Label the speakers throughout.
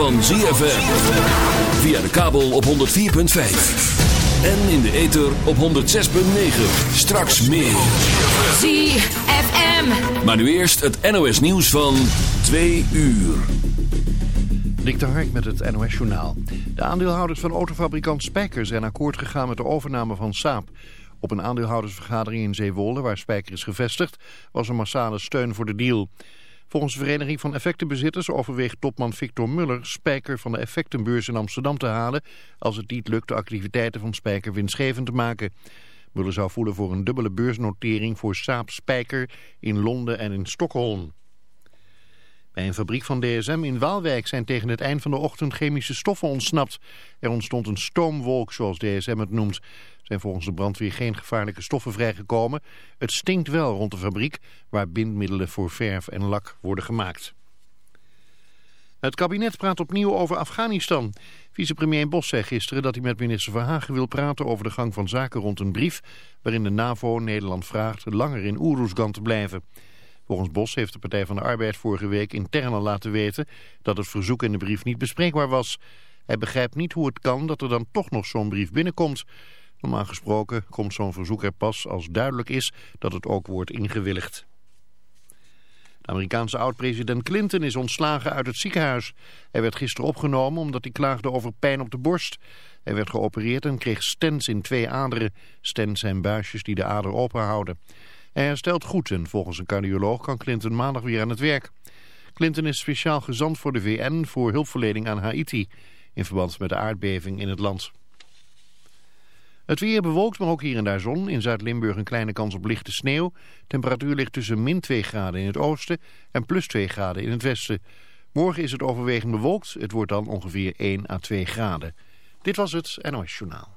Speaker 1: Van ZFM. Via de kabel op 104.5. En in de ether op 106.9. Straks meer. ZFM. Maar nu eerst het NOS nieuws van 2 uur.
Speaker 2: Dik de Hark met het NOS Journaal. De aandeelhouders van autofabrikant Spijker zijn akkoord gegaan met de overname van Saab. Op een aandeelhoudersvergadering in Zeewolde, waar Spijker is gevestigd, was er massale steun voor de deal. Volgens de Vereniging van Effectenbezitters overweegt topman Victor Muller Spijker van de effectenbeurs in Amsterdam te halen als het niet lukt de activiteiten van Spijker winstgevend te maken. Muller zou voelen voor een dubbele beursnotering voor Saab Spijker in Londen en in Stockholm. Bij een fabriek van DSM in Waalwijk zijn tegen het eind van de ochtend chemische stoffen ontsnapt. Er ontstond een stoomwolk, zoals DSM het noemt. Zijn volgens de brandweer geen gevaarlijke stoffen vrijgekomen. Het stinkt wel rond de fabriek, waar bindmiddelen voor verf en lak worden gemaakt. Het kabinet praat opnieuw over Afghanistan. Vicepremier Bos zei gisteren dat hij met minister Verhagen wil praten over de gang van zaken rond een brief... waarin de NAVO Nederland vraagt langer in Oeroesgan te blijven. Volgens Bos heeft de Partij van de Arbeid vorige week intern al laten weten dat het verzoek in de brief niet bespreekbaar was. Hij begrijpt niet hoe het kan dat er dan toch nog zo'n brief binnenkomt. Normaal gesproken komt zo'n verzoek er pas als duidelijk is dat het ook wordt ingewilligd. De Amerikaanse oud-president Clinton is ontslagen uit het ziekenhuis. Hij werd gisteren opgenomen omdat hij klaagde over pijn op de borst. Hij werd geopereerd en kreeg stents in twee aderen. Stents zijn buisjes die de ader openhouden. Hij herstelt goed en volgens een cardioloog kan Clinton maandag weer aan het werk. Clinton is speciaal gezant voor de VN voor hulpverlening aan Haiti... in verband met de aardbeving in het land. Het weer bewolkt, maar ook hier en daar zon. In Zuid-Limburg een kleine kans op lichte sneeuw. Temperatuur ligt tussen min 2 graden in het oosten en plus 2 graden in het westen. Morgen is het overwegend bewolkt. Het wordt dan ongeveer 1 à 2 graden. Dit was het NOS Journaal.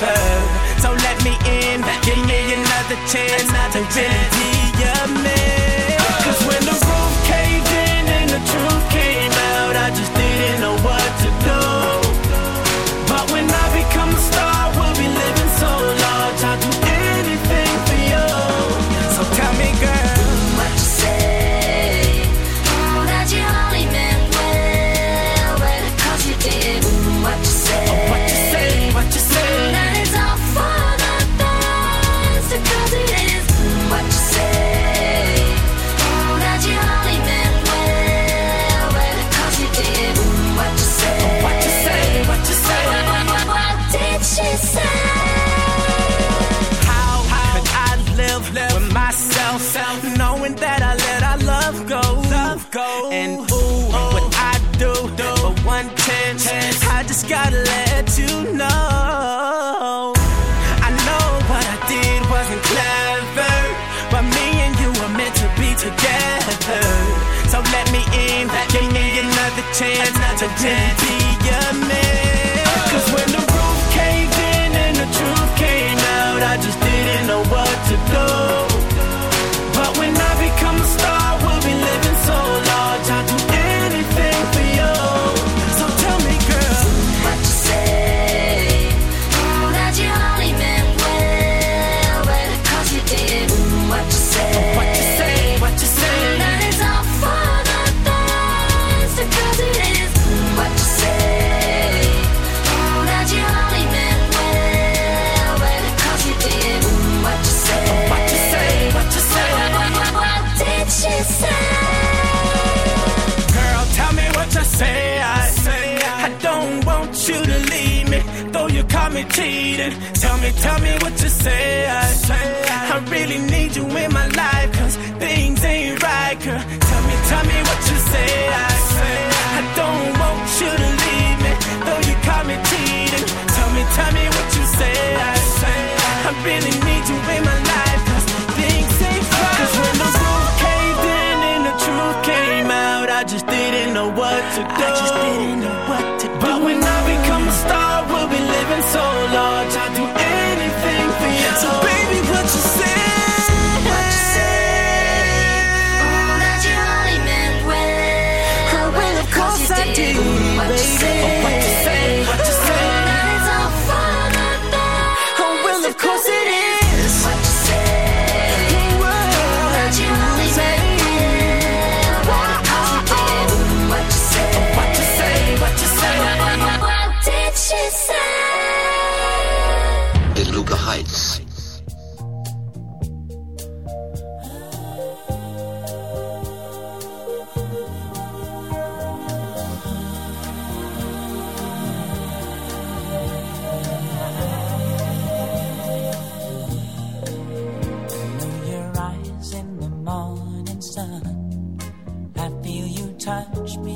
Speaker 3: So let me in, give me another chance, another chance. dead.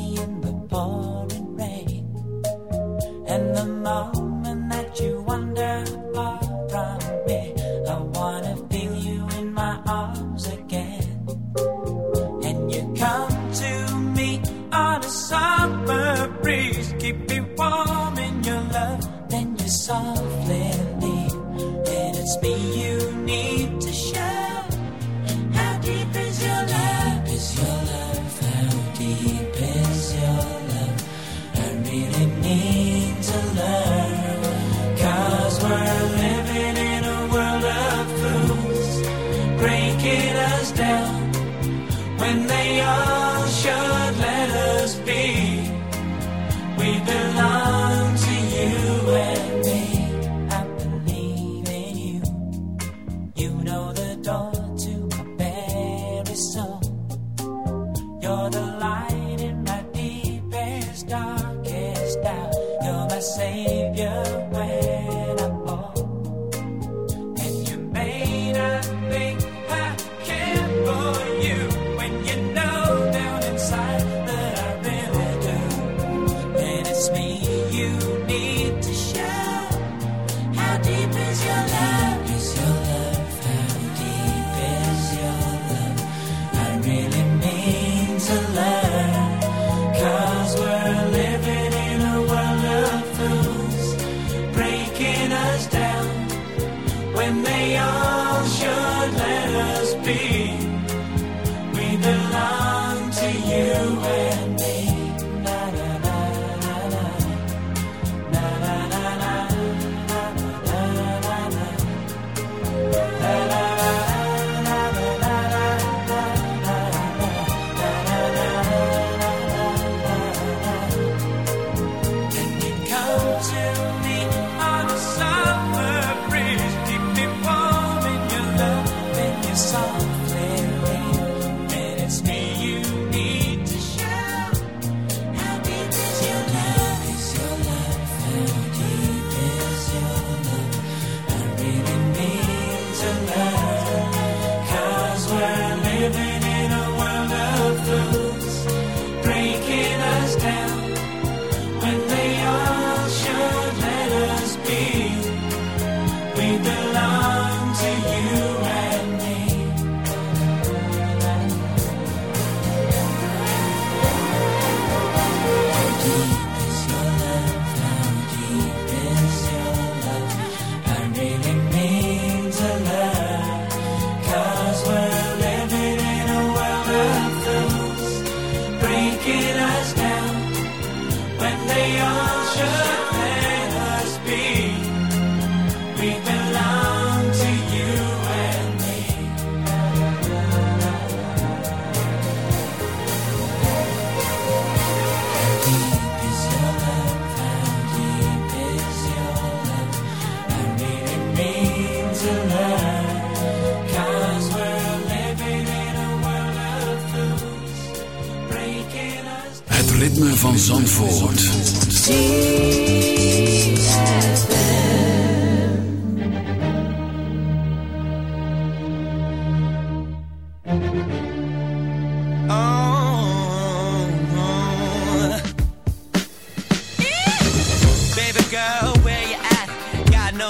Speaker 3: in the park.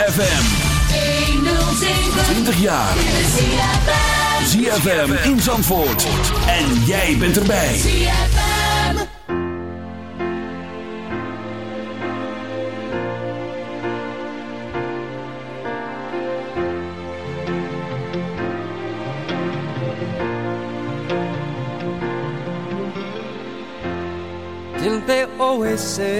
Speaker 3: ZFM. 20 jaar. ZFM in Zandvoort. En jij bent erbij.
Speaker 4: Didn't they always say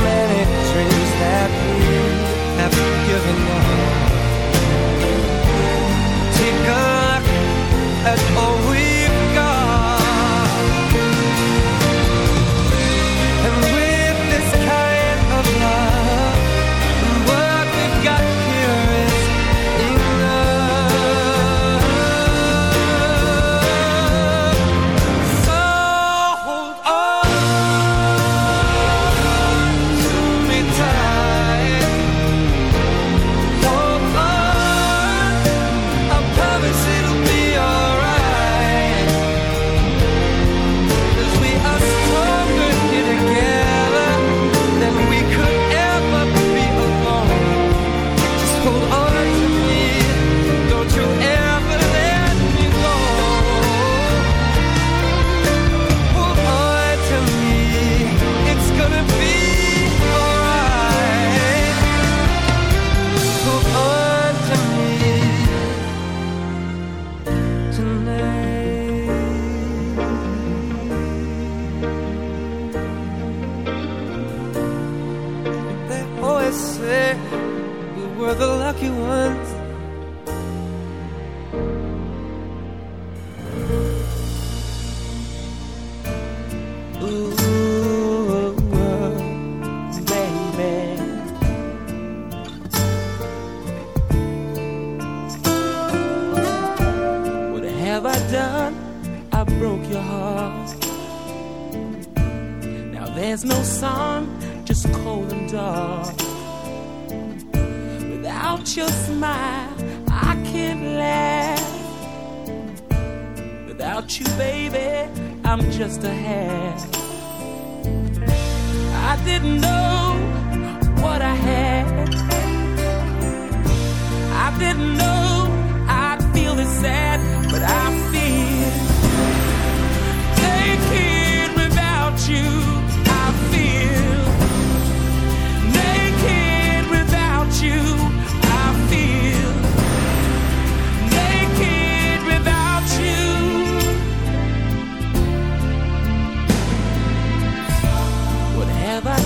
Speaker 4: given love taken at all.